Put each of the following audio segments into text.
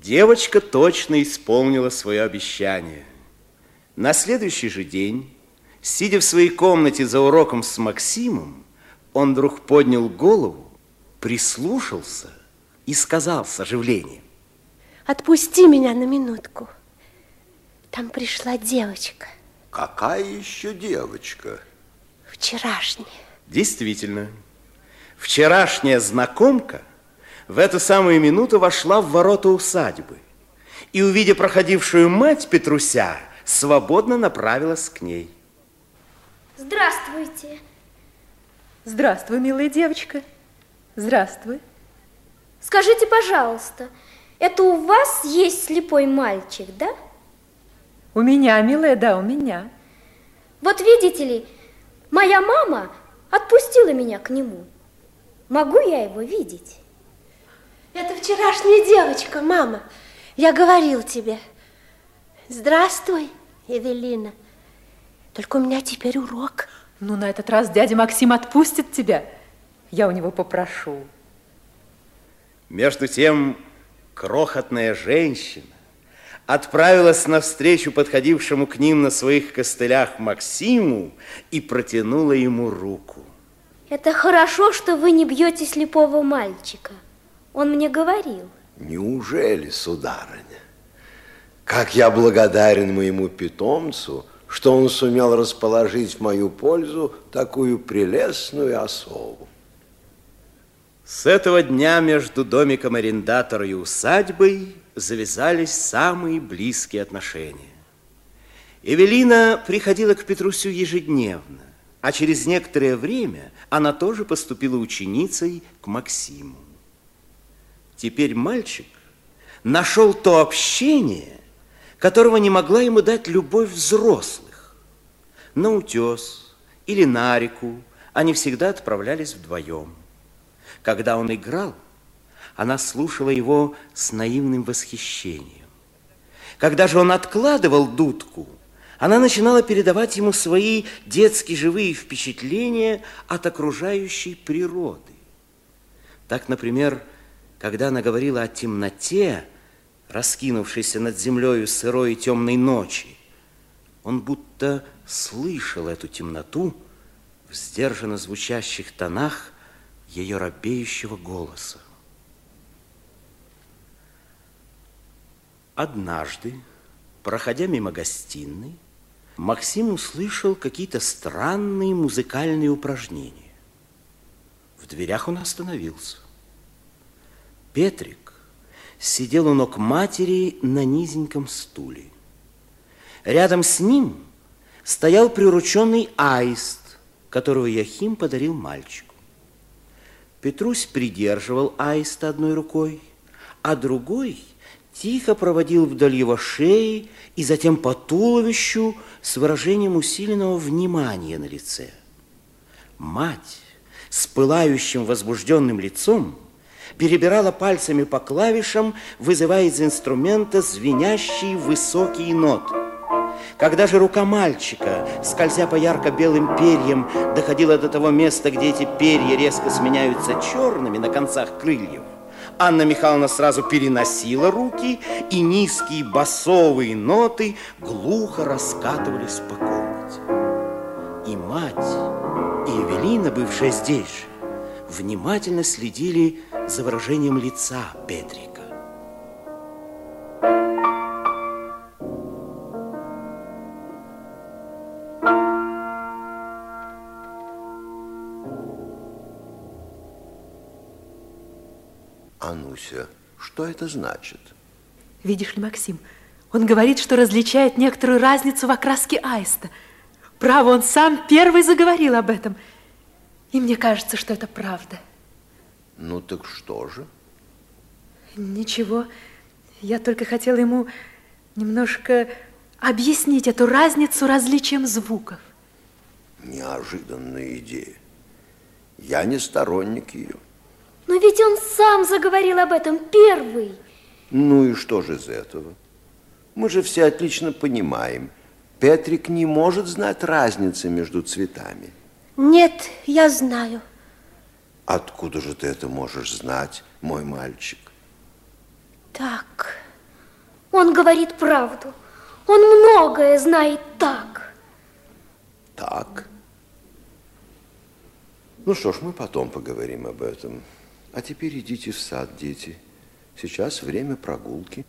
Девочка точно исполнила свое обещание. На следующий же день, сидя в своей комнате за уроком с Максимом, он вдруг поднял голову, прислушался и сказал с оживлением. Отпусти меня на минутку. Там пришла девочка. Какая еще девочка? Вчерашняя. Действительно, вчерашняя знакомка в эту самую минуту вошла в ворота усадьбы и, увидя проходившую мать Петруся, свободно направилась к ней. Здравствуйте. Здравствуй, милая девочка. Здравствуй. Скажите, пожалуйста, это у вас есть слепой мальчик, да? У меня, милая, да, у меня. Вот видите ли, моя мама отпустила меня к нему. Могу я его видеть? Это вчерашняя девочка, мама. Я говорил тебе. Здравствуй, Эвелина. Только у меня теперь урок. Ну, на этот раз дядя Максим отпустит тебя. Я у него попрошу. Между тем, крохотная женщина отправилась навстречу подходившему к ним на своих костылях Максиму и протянула ему руку. Это хорошо, что вы не бьете слепого мальчика. Он мне говорил. Неужели, сударыня? Как я благодарен моему питомцу, что он сумел расположить в мою пользу такую прелестную особу. С этого дня между домиком арендатора и усадьбой завязались самые близкие отношения. Эвелина приходила к Петрусю ежедневно, а через некоторое время она тоже поступила ученицей к Максиму. Теперь мальчик нашел то общение, которого не могла ему дать любовь взрослых. На утес или на реку они всегда отправлялись вдвоем. Когда он играл, она слушала его с наивным восхищением. Когда же он откладывал дудку, она начинала передавать ему свои детские живые впечатления от окружающей природы. Так, например, когда она говорила о темноте, раскинувшейся над землею сырой и темной ночи, он будто слышал эту темноту в сдержанно звучащих тонах ее робеющего голоса. Однажды, проходя мимо гостиной, Максим услышал какие-то странные музыкальные упражнения. В дверях он остановился. Петрик сидел у ног матери на низеньком стуле. Рядом с ним стоял прирученный аист, которого Яхим подарил мальчику. Петрусь придерживал аиста одной рукой, а другой тихо проводил вдоль его шеи и затем по туловищу с выражением усиленного внимания на лице. Мать с пылающим возбужденным лицом перебирала пальцами по клавишам, вызывая из инструмента звенящие высокие ноты. Когда же рука мальчика, скользя по ярко-белым перьям, доходила до того места, где эти перья резко сменяются черными на концах крыльев, Анна Михайловна сразу переносила руки, и низкие басовые ноты глухо раскатывались по комнате. И мать, и Эвелина, бывшая здесь же, внимательно следили за выражением лица Петрика. Ануся, что это значит? Видишь ли, Максим, он говорит, что различает некоторую разницу в окраске аиста. Право, он сам первый заговорил об этом – и мне кажется, что это правда. Ну так что же? Ничего. Я только хотела ему немножко объяснить эту разницу различием звуков. Неожиданная идея. Я не сторонник ее. Но ведь он сам заговорил об этом первый. Ну и что же из этого? Мы же все отлично понимаем. Петрик не может знать разницы между цветами. Нет, я знаю. Откуда же ты это можешь знать, мой мальчик? Так, Он говорит правду. Он многое знает так. Так? Ну что ж, мы потом поговорим об этом. А теперь идите в сад, дети. Сейчас время прогулки.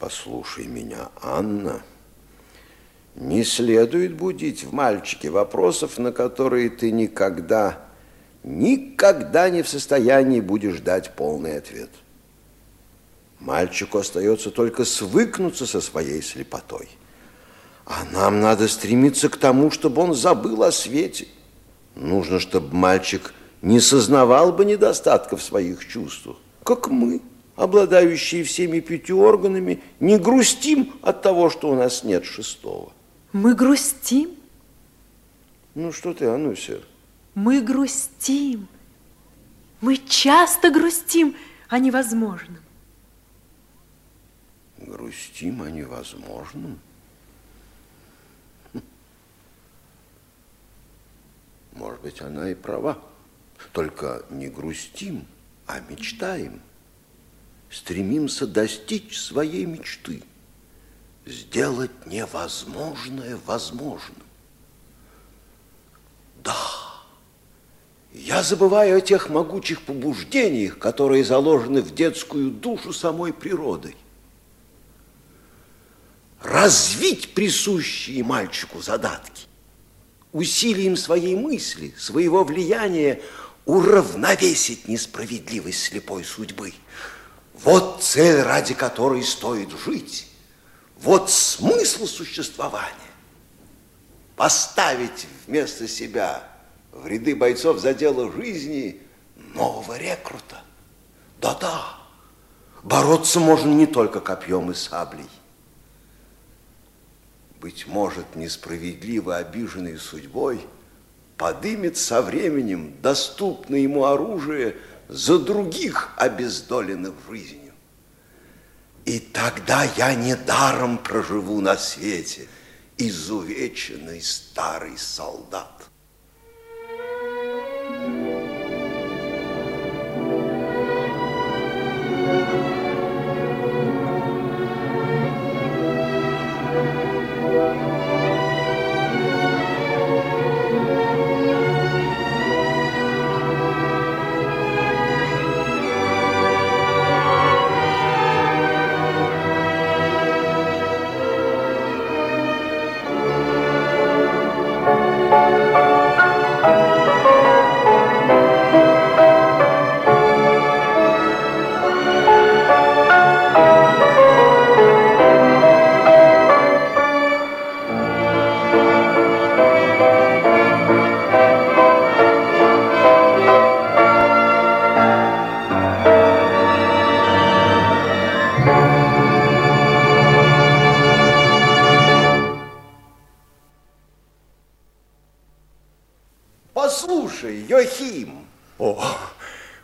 Послушай меня, Анна. Не следует будить в мальчике вопросов, на которые ты никогда, никогда не в состоянии будешь дать полный ответ. Мальчику остается только свыкнуться со своей слепотой. А нам надо стремиться к тому, чтобы он забыл о свете. Нужно, чтобы мальчик не сознавал бы недостатков своих чувств, как мы, обладающие всеми пятью органами, не грустим от того, что у нас нет шестого. Мы грустим? Ну что ты, Ануся? Мы грустим. Мы часто грустим о невозможном. Грустим о невозможном? Хм. Может быть, она и права. Только не грустим, а мечтаем. Стремимся достичь своей мечты. Сделать невозможное возможным. Да, я забываю о тех могучих побуждениях, которые заложены в детскую душу самой природой. Развить присущие мальчику задатки, усилием своей мысли, своего влияния уравновесить несправедливость слепой судьбы. Вот цель, ради которой стоит жить. Вот смысл существования. Поставить вместо себя в ряды бойцов за дело жизни нового рекрута. Да-да, бороться можно не только копьем и саблей. Быть может, несправедливо обиженный судьбой – подымет со временем доступное ему оружие за других обездоленных жизнью. И тогда я недаром проживу на свете, изувеченный старый солдат.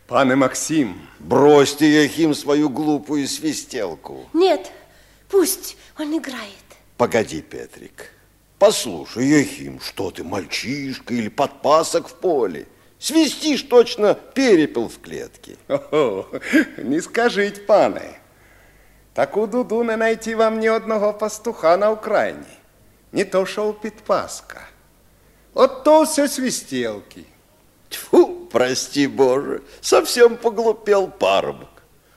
Пане Максим. Бросьте, Ехим, свою глупую свистелку. Нет, пусть он играет. Погоди, Петрик. Послушай, Ехим, что ты, мальчишка или подпасок в поле? Свистишь точно перепел в клетке. О, не скажите, пане. Таку дуду не найти вам ні одного пастуха на Україні. Не то, що у підпаска. От то все свистелки. Тьфу, прости, Боже, совсем поглупел парубок.